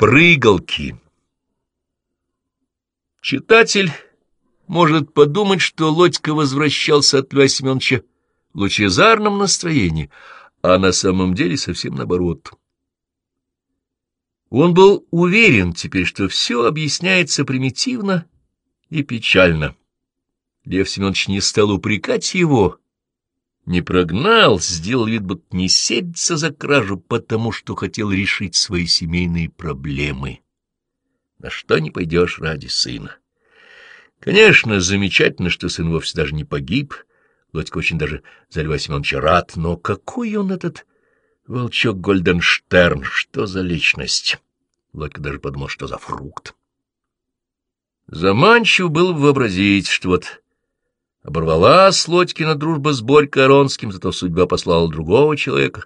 Прыгалки. Читатель может подумать, что Лодька возвращался от Льва Семеновича в лучезарном настроении, а на самом деле совсем наоборот. Он был уверен теперь, что все объясняется примитивно и печально. Лев Семенович не стал упрекать его, не прогнал, сделал вид, будто не седится за кражу, потому что хотел решить свои семейные проблемы. На что не пойдешь ради сына. Конечно, замечательно, что сын вовсе даже не погиб. Лодька очень даже за Льва Семеновича рад, но какой он этот волчок Гольденштерн, что за личность? Лодька даже подумал, что за фрукт. Заманчиво было бы вообразить, что вот Оборвалась Лодькина дружба с Борькой Аронским, зато судьба послала другого человека.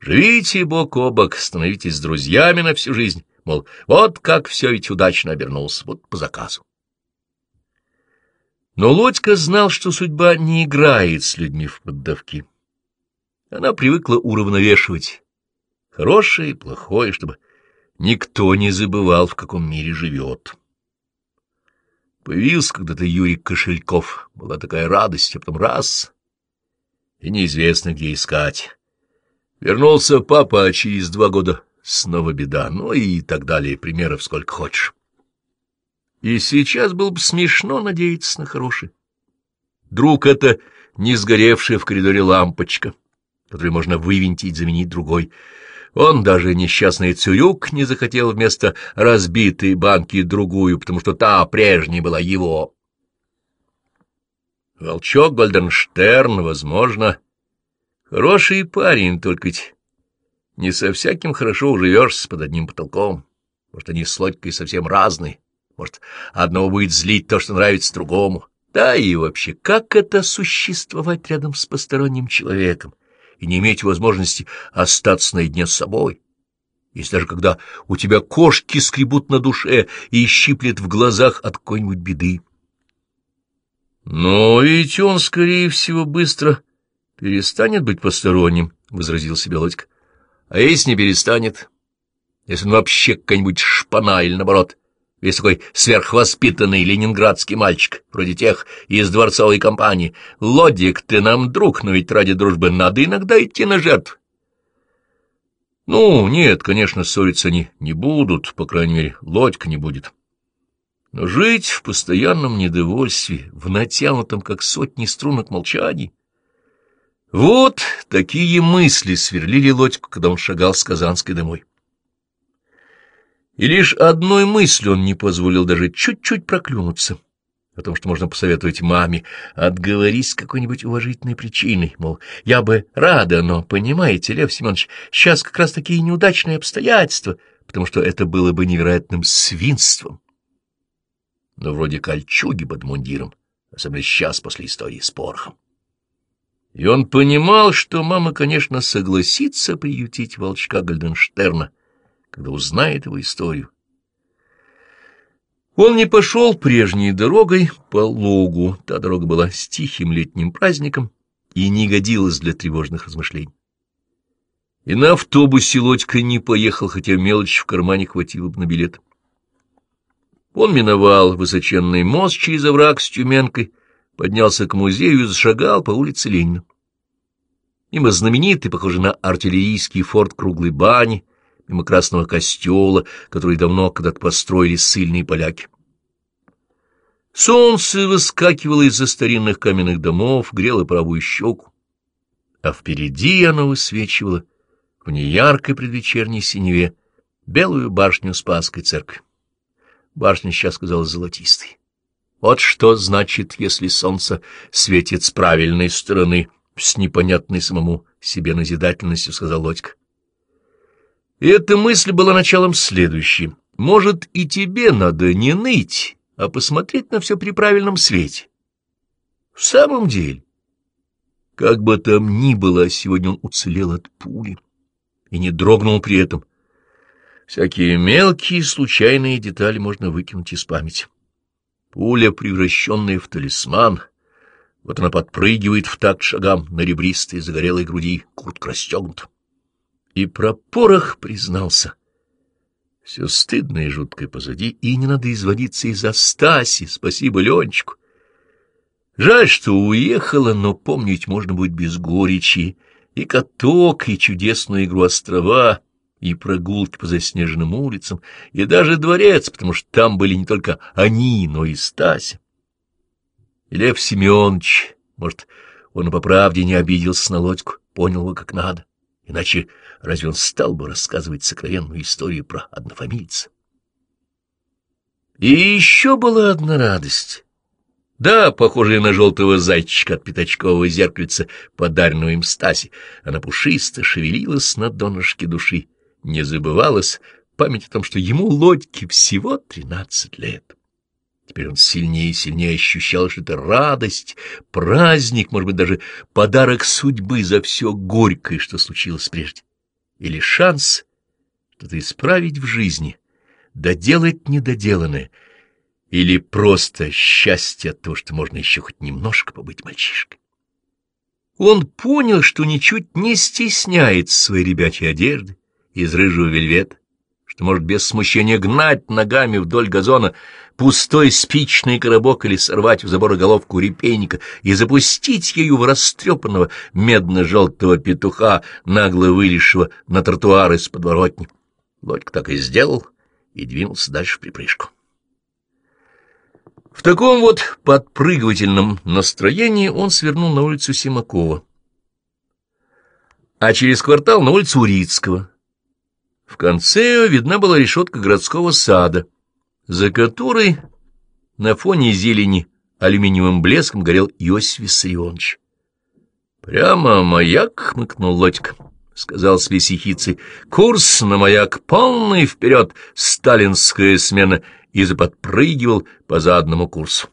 Живите бок о бок, становитесь друзьями на всю жизнь, мол, вот как все ведь удачно обернулось, вот по заказу. Но Лодька знал, что судьба не играет с людьми в поддавки. Она привыкла уравновешивать хорошее и плохое, чтобы никто не забывал, в каком мире живет. Появился когда-то Юрий Кошельков. Была такая радость, а потом раз — и неизвестно, где искать. Вернулся папа, а через два года снова беда. Ну и так далее, примеров сколько хочешь. И сейчас было бы смешно надеяться на хороший. Друг — это не сгоревшая в коридоре лампочка, которую можно вывинтить, заменить другой — он даже несчастный Цюрюк не захотел вместо разбитой банки другую, потому что та прежняя была его. Волчок Гольденштерн, возможно, хороший парень, только ведь не со всяким хорошо уживешься под одним потолком. Может, они с Лодькой совсем разные. Может, одного будет злить то, что нравится другому. Да и вообще, как это существовать рядом с посторонним человеком? И не иметь возможности остаться наедине с собой. Если даже когда у тебя кошки скребут на душе и щиплет в глазах от какой-нибудь беды. Но ведь он, скорее всего, быстро перестанет быть посторонним, — возразил себе Лодька. А если не перестанет? Если он вообще какая-нибудь шпана или наоборот Весь такой сверхвоспитанный ленинградский мальчик, вроде тех из дворцовой компании. Лодик, ты нам друг, но ведь ради дружбы надо иногда идти на жертв. Ну, нет, конечно, ссориться они не будут, по крайней мере, Лодька не будет. Но жить в постоянном недовольстве, в натянутом, как сотни струнок молчаний... Вот такие мысли сверлили Лодьку, когда он шагал с Казанской домой. И лишь одной мыслью он не позволил даже чуть-чуть проклюнуться о том, что можно посоветовать маме, отговорись с какой-нибудь уважительной причиной, мол, я бы рада, но, понимаете, Лев Семенович, сейчас как раз такие неудачные обстоятельства, потому что это было бы невероятным свинством. Но вроде кольчуги под мундиром, особенно сейчас после истории с порохом. И он понимал, что мама, конечно, согласится приютить волчка Гальденштерна, когда узнает его историю. Он не пошел прежней дорогой по лугу. Та дорога была с тихим летним праздником и не годилась для тревожных размышлений. И на автобусе Лодька не поехал, хотя мелочь в кармане хватило бы на билет. Он миновал высоченный мост через овраг с Тюменкой, поднялся к музею и зашагал по улице Ленина. Мимо знаменитый, похожий на артиллерийский форт круглой бани, мимо красного костела, который давно когда-то построили ссыльные поляки. Солнце выскакивало из-за старинных каменных домов, грело правую щеку, а впереди оно высвечивало в неяркой предвечерней синеве белую башню Спасской церкви. Башня сейчас казалась золотистой. Вот что значит, если солнце светит с правильной стороны, с непонятной самому себе назидательностью, сказал Лодька. И эта мысль была началом следующей. Может, и тебе надо не ныть, а посмотреть на все при правильном свете. В самом деле, как бы там ни было, сегодня он уцелел от пули и не дрогнул при этом. Всякие мелкие случайные детали можно выкинуть из памяти. Пуля, превращенная в талисман, вот она подпрыгивает в такт шагам на ребристой загорелой груди, куртка расстегнута и про порох признался. Все стыдное и жуткое позади, и не надо изводиться из-за Стаси, спасибо Ленчику. Жаль, что уехала, но помнить можно будет без горечи, и каток, и чудесную игру острова, и прогулки по заснеженным улицам, и даже дворец, потому что там были не только они, но и Стася. И Лев Семенович, может, он по правде не обиделся на Лодьку, понял его как надо, иначе разве он стал бы рассказывать сокровенную историю про однофамильца? И еще была одна радость. Да, похожая на желтого зайчика от пятачкового зеркальца, подаренного им Стаси, она пушисто шевелилась на донышке души, не забывалась память о том, что ему лодьке всего тринадцать лет. Теперь он сильнее и сильнее ощущал, что это радость, праздник, может быть, даже подарок судьбы за все горькое, что случилось прежде. Или шанс что-то исправить в жизни, доделать недоделанное — или просто счастье от того, что можно еще хоть немножко побыть мальчишкой. Он понял, что ничуть не стесняется своей ребячей одежды из рыжего вельвета, что может без смущения гнать ногами вдоль газона пустой спичный коробок или сорвать в забор головку репейника и запустить ею в растрепанного медно-желтого петуха, нагло вылезшего на тротуар из подворотни. Лодька так и сделал и двинулся дальше в припрыжку. В таком вот подпрыгивательном настроении он свернул на улицу Симакова, а через квартал на улицу Урицкого. В конце видна была решетка городского сада, за которой на фоне зелени алюминиевым блеском горел Иосиф Виссарионович. «Прямо маяк», — хмыкнул Лодька, — сказал с висихицей. «Курс на маяк полный вперед, сталинская смена» и заподпрыгивал по заданному курсу.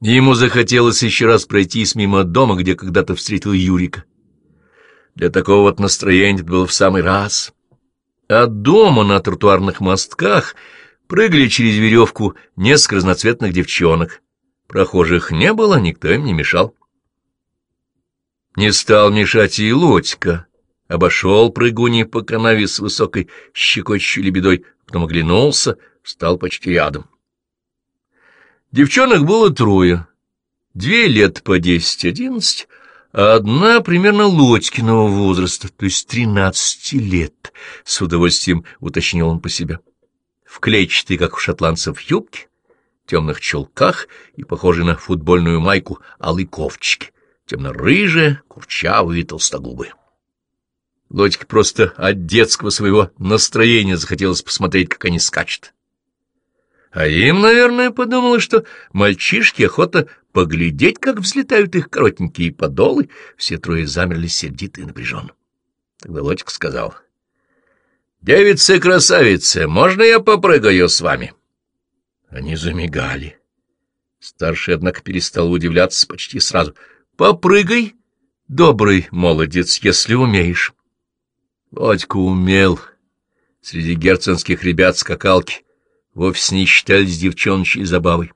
Ему захотелось еще раз пройтись мимо дома, где когда-то встретил Юрика. Для такого вот настроения это было в самый раз. От дома на тротуарных мостках прыгали через веревку несколько разноцветных девчонок. Прохожих не было, никто им не мешал. Не стал мешать и Лодька. Обошел прыгуни по канаве с высокой щекочущей лебедой, потом оглянулся, стал почти рядом. Девчонок было трое. Две лет по десять-одиннадцать, одна примерно Лодькиного возраста, то есть тринадцати лет, с удовольствием уточнил он по себе. В клетчатой, как у шотландцев, юбке, темных чулках и похожей на футбольную майку алой ковчики, темно-рыжая, курчавая и толстогубая. Лодьке просто от детского своего настроения захотелось посмотреть, как они скачут. А им, наверное, подумалось, что мальчишки охота поглядеть, как взлетают их коротенькие подолы. Все трое замерли сердито и напряженно. Тогда Лотик сказал, «Девица-красавица, можно я попрыгаю с вами?» Они замигали. Старший, однако, перестал удивляться почти сразу. «Попрыгай, добрый молодец, если умеешь». Лодька умел. Среди герценских ребят скакалки вовсе не считались девчоночей забавой.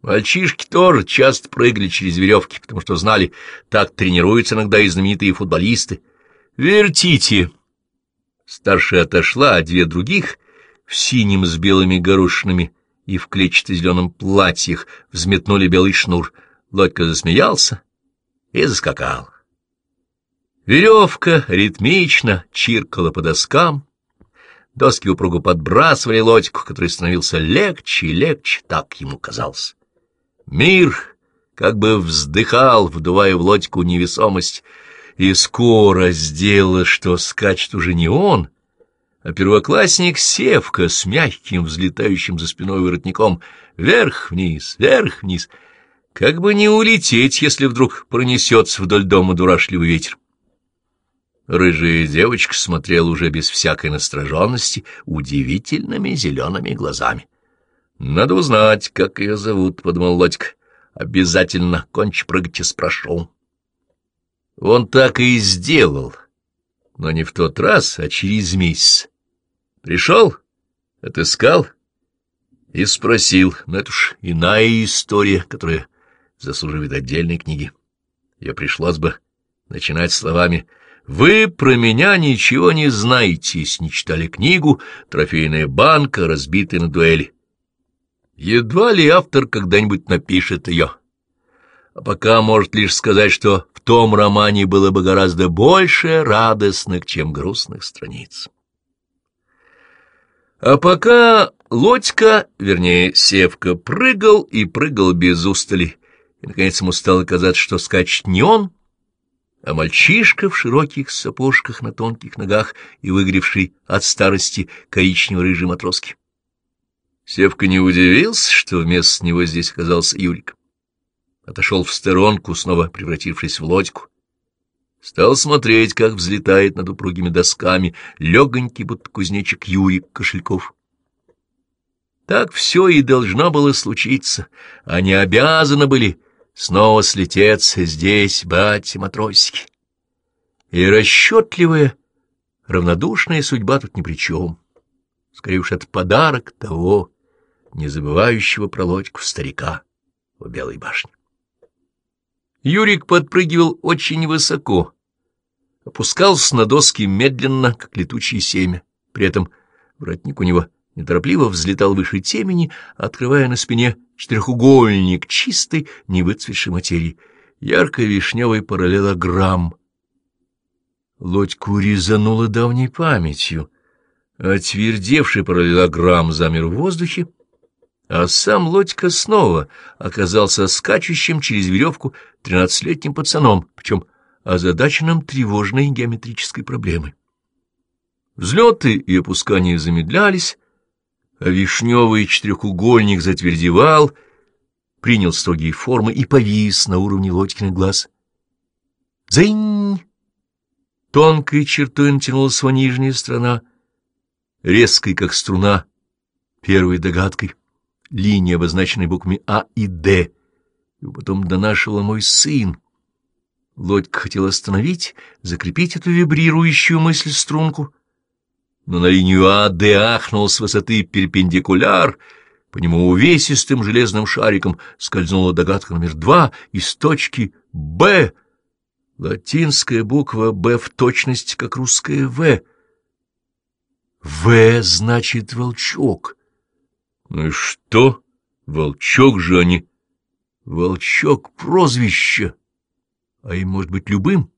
Мальчишки тоже часто прыгали через веревки, потому что знали, так тренируются иногда и знаменитые футболисты. «Вертите!» Старшая отошла, а две других в синем с белыми горошинами и в клетчато-зеленом платьях взметнули белый шнур. Лодька засмеялся и заскакал. Веревка ритмично чиркала по доскам, Доски упругу подбрасывали лодьку, который становился легче и легче, так ему казалось. Мир как бы вздыхал, вдувая в лодьку невесомость, и скоро сделало, что скачет уже не он, а первоклассник Севка с мягким, взлетающим за спиной воротником, вверх-вниз, вверх-вниз, как бы не улететь, если вдруг пронесется вдоль дома дурашливый ветер. Рыжая девочка смотрела уже без всякой настороженности удивительными зелеными глазами. — Надо узнать, как ее зовут, — подумал Лодька. — Обязательно кончи прыгать и спрошу. Он так и сделал, но не в тот раз, а через месяц. Пришел, отыскал и спросил, но это уж иная история, которая заслуживает отдельной книги. Ее пришлось бы начинать словами Вы про меня ничего не знаете, если не читали книгу «Трофейная банка, разбитая на дуэли». Едва ли автор когда-нибудь напишет ее. А пока может лишь сказать, что в том романе было бы гораздо больше радостных, чем грустных страниц. А пока Лодька, вернее, Севка, прыгал и прыгал без устали, и, наконец, ему стало казаться, что скачет не он, а мальчишка в широких сапожках на тонких ногах и выгревший от старости коричнево-рыжий матроски. Севка не удивился, что вместо него здесь оказался Юрик. Отошел в сторонку, снова превратившись в лодьку. Стал смотреть, как взлетает над упругими досками легонький, будто кузнечик Юрик Кошельков. Так все и должно было случиться. Они обязаны были снова слететься здесь, братья-матросики. И расчетливая, равнодушная судьба тут ни при чем. Скорее уж это подарок того, не забывающего про лодьку старика в Белой башне. Юрик подпрыгивал очень высоко, опускался на доски медленно, как летучее семя. При этом воротник у него неторопливо взлетал выше темени, открывая на спине четырехугольник чистой, невыцветшей материи, ярко-вишневый параллелограмм. Лодьку резануло давней памятью. Отвердевший параллелограмм замер в воздухе, а сам Лодька снова оказался скачущим через веревку тринадцатилетним пацаном, причем озадаченным тревожной геометрической проблемой. Взлеты и опускания замедлялись, а вишневый четырехугольник затвердевал, принял строгие формы и повис на уровне Лодькиных глаз. «Дзынь!» Тонкой чертой натянулась его нижняя сторона, резкой, как струна, первой догадкой, линия, обозначенной буквами А и Д. И потом донашивал мой сын. Лодька хотел остановить, закрепить эту вибрирующую мысль струнку — но на линию АД ахнул с высоты перпендикуляр, по нему увесистым железным шариком скользнула догадка номер два из точки «Б». Латинская буква «Б» в точности, как русская «В». «В» значит «волчок». Ну и что? Волчок же они. Волчок — прозвище. А им может быть любым.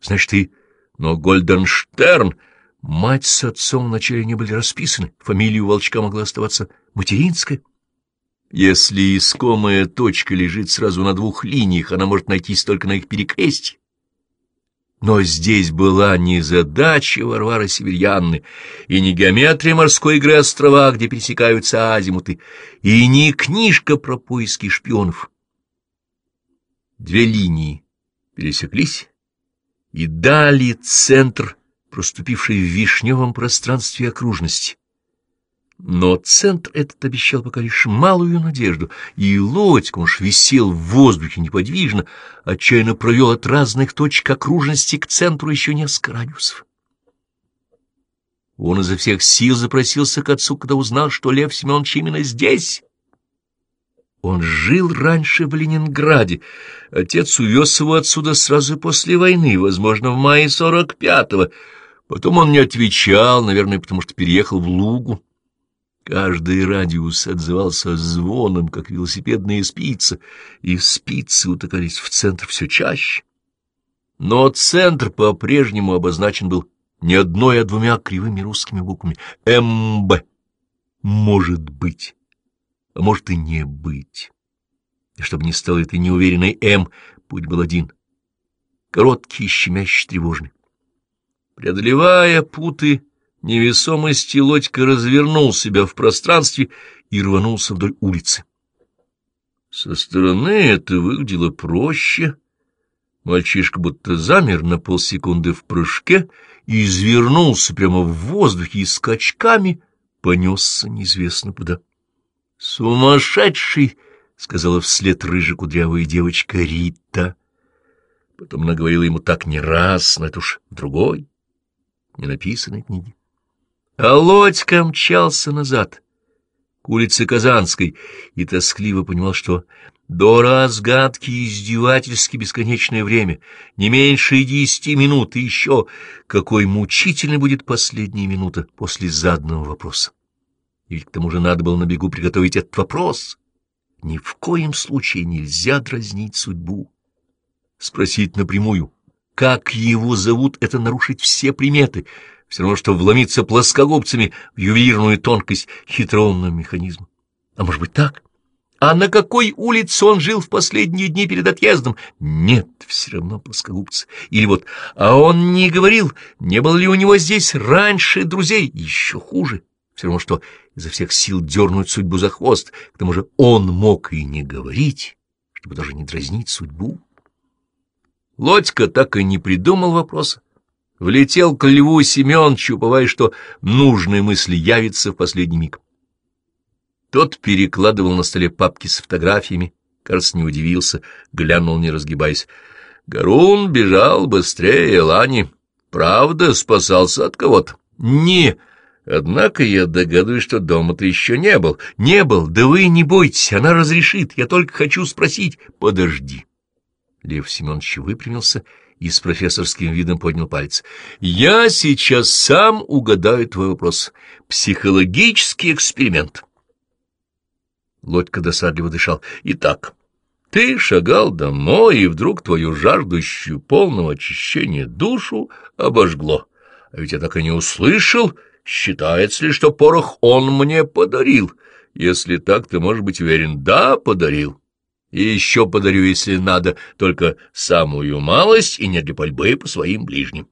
Значит, и... Но Гольденштерн Мать с отцом вначале не были расписаны, фамилия у волчка могла оставаться материнская. Если искомая точка лежит сразу на двух линиях, она может найтись только на их перекрестье. Но здесь была не задача Варвары Северьянны, и не геометрия морской игры острова, где пересекаются азимуты, и не книжка про поиски шпионов. Две линии пересеклись и дали центр проступившей в вишневом пространстве окружности. Но центр этот обещал пока лишь малую надежду, и Лодька уж висел в воздухе неподвижно, отчаянно провел от разных точек окружности к центру еще несколько радиусов. Он изо всех сил запросился к отцу, когда узнал, что Лев Семенович именно здесь. Он жил раньше в Ленинграде. Отец увез его отсюда сразу после войны, возможно, в мае сорок пятого. Потом он не отвечал, наверное, потому что переехал в Лугу. Каждый радиус отзывался звоном, как велосипедная спица, и спицы утыкались в центр все чаще. Но центр по-прежнему обозначен был не одной, а двумя кривыми русскими буквами — МБ. Может быть, а может и не быть. И чтобы не стало этой неуверенной М, путь был один — короткий, щемящий, тревожный. Преодолевая путы невесомости, Лодька развернул себя в пространстве и рванулся вдоль улицы. Со стороны это выглядело проще. Мальчишка будто замер на полсекунды в прыжке и извернулся прямо в воздухе и скачками понесся неизвестно куда. «Сумасшедший!» — сказала вслед рыжая кудрявая девочка Рита. Потом она говорила ему так не раз, но это уж другой ненаписанной книги. А Лодька мчался назад, к улице Казанской, и тоскливо понимал, что до разгадки издевательски бесконечное время, не меньше десяти минут, и еще какой мучительной будет последняя минута после заданного вопроса. И ведь к тому же надо было на бегу приготовить этот вопрос. Ни в коем случае нельзя дразнить судьбу. Спросить напрямую, как его зовут, это нарушить все приметы, все равно, что вломиться плоскогубцами в ювелирную тонкость хитроумного механизма. А может быть так? А на какой улице он жил в последние дни перед отъездом? Нет, все равно плоскогубцы. Или вот, а он не говорил, не было ли у него здесь раньше друзей? Еще хуже. Все равно, что изо всех сил дернуть судьбу за хвост. К тому же он мог и не говорить, чтобы даже не дразнить судьбу. Лодька так и не придумал вопроса. Влетел к Льву Семеновичу, уповая, что нужные мысли явятся в последний миг. Тот перекладывал на столе папки с фотографиями, кажется, не удивился, глянул, не разгибаясь. Гарун бежал быстрее Лани. Правда, спасался от кого-то? Не, однако я догадываюсь, что дома-то еще не был. Не был, да вы не бойтесь, она разрешит, я только хочу спросить. Подожди. Лев Семенович выпрямился и с профессорским видом поднял палец. «Я сейчас сам угадаю твой вопрос. Психологический эксперимент». Лодька досадливо дышал. «Итак, ты шагал домой, и вдруг твою жаждущую полного очищения душу обожгло. А ведь я так и не услышал, считается ли, что порох он мне подарил. Если так, ты можешь быть уверен, да, подарил». И еще подарю, если надо, только самую малость и не для пальбы по своим ближним.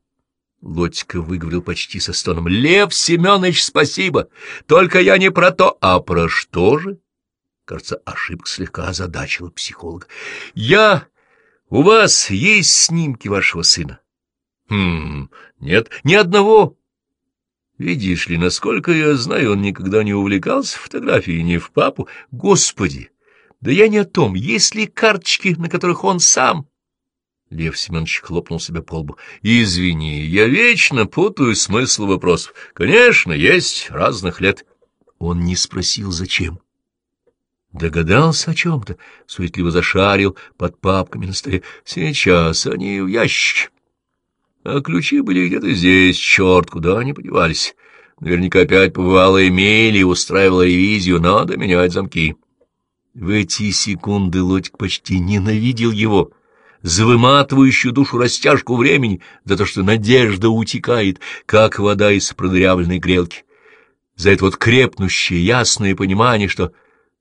Лотика выговорил почти со стоном. — Лев Семенович, спасибо! Только я не про то, а про что же? Кажется, ошибка слегка озадачила психолога. — Я... У вас есть снимки вашего сына? — Хм... Нет, ни одного. Видишь ли, насколько я знаю, он никогда не увлекался фотографией ни в папу. Господи! Да я не о том, есть ли карточки, на которых он сам... Лев Семенович хлопнул себя по лбу. — Извини, я вечно путаю смысл вопросов. Конечно, есть разных лет. Он не спросил, зачем. Догадался о чем-то, суетливо зашарил под папками на столе. Сейчас они в ящике. А ключи были где-то здесь, черт, куда они подевались. Наверняка опять побывала Эмили и устраивала ревизию, надо менять замки. В эти секунды Лодьк почти ненавидел его, за выматывающую душу растяжку времени, за то, что надежда утекает, как вода из продырявленной грелки, за это вот крепнущее, ясное понимание, что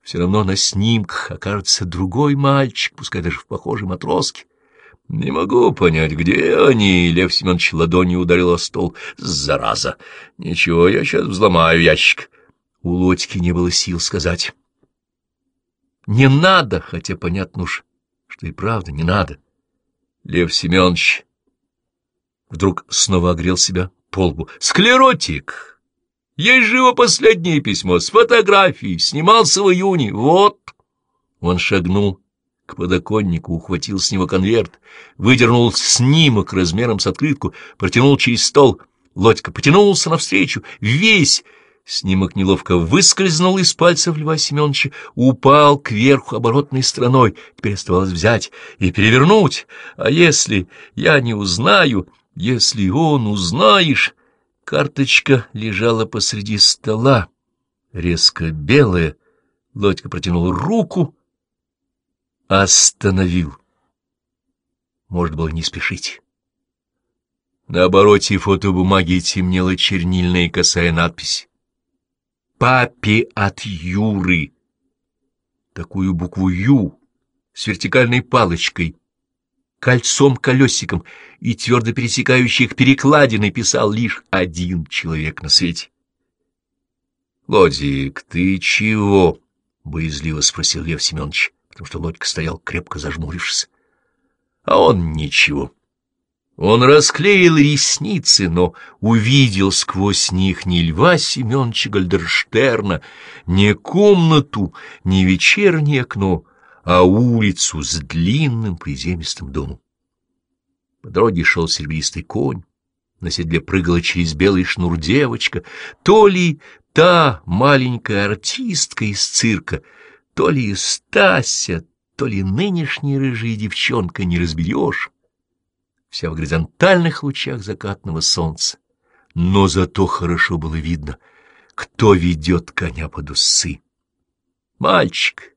все равно на снимках окажется другой мальчик, пускай даже в похожей матроске. Не могу понять, где они, Лев Семенович ладонью ударил о стол. Зараза! Ничего, я сейчас взломаю ящик. У Лодьки не было сил сказать. Не надо, хотя понятно уж, что и правда не надо. Лев Семенович вдруг снова огрел себя по лбу. Склеротик! Есть же его последнее письмо с фотографией, снимался в июне, вот. Он шагнул к подоконнику, ухватил с него конверт, выдернул снимок размером с открытку, протянул через стол. Лодька потянулся навстречу, весь Снимок неловко выскользнул из пальцев Льва Семеновича, упал кверху оборотной стороной. Теперь оставалось взять и перевернуть. А если я не узнаю, если он узнаешь... Карточка лежала посреди стола, резко белая. Лодька протянул руку, остановил. Может было не спешить. На обороте фотобумаги темнела чернильная косая надпись папе от Юры. Такую букву «Ю» с вертикальной палочкой, кольцом-колесиком и твердо пересекающей их перекладиной писал лишь один человек на свете. — Лодик, ты чего? — боязливо спросил Лев Семенович, потому что Лодька стоял, крепко зажмурившись. А он ничего. — он расклеил ресницы, но увидел сквозь них ни Льва Семеновича Гальдерштерна, не комнату, не вечернее окно, а улицу с длинным приземистым домом. По дороге шел серебристый конь, на седле прыгала через белый шнур девочка, то ли та маленькая артистка из цирка, то ли Стася, то ли нынешняя рыжая девчонка, не разберешь, вся в горизонтальных лучах закатного солнца. Но зато хорошо было видно, кто ведет коня под усы. Мальчик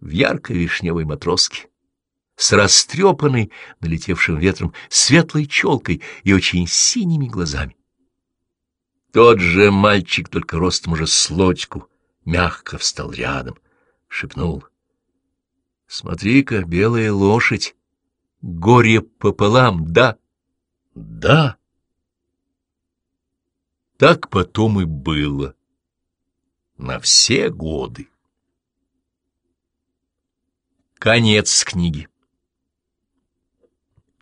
в яркой вишневой матроске, с растрепанной, налетевшим ветром, светлой челкой и очень синими глазами. Тот же мальчик, только ростом уже с лодьку, мягко встал рядом, шепнул. — Смотри-ка, белая лошадь, горе пополам, да? — Да. Так потом и было. На все годы. Конец книги.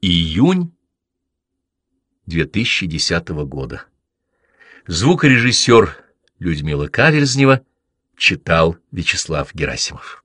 Июнь 2010 года. Звукорежиссер Людмила Каверзнева читал Вячеслав Герасимов.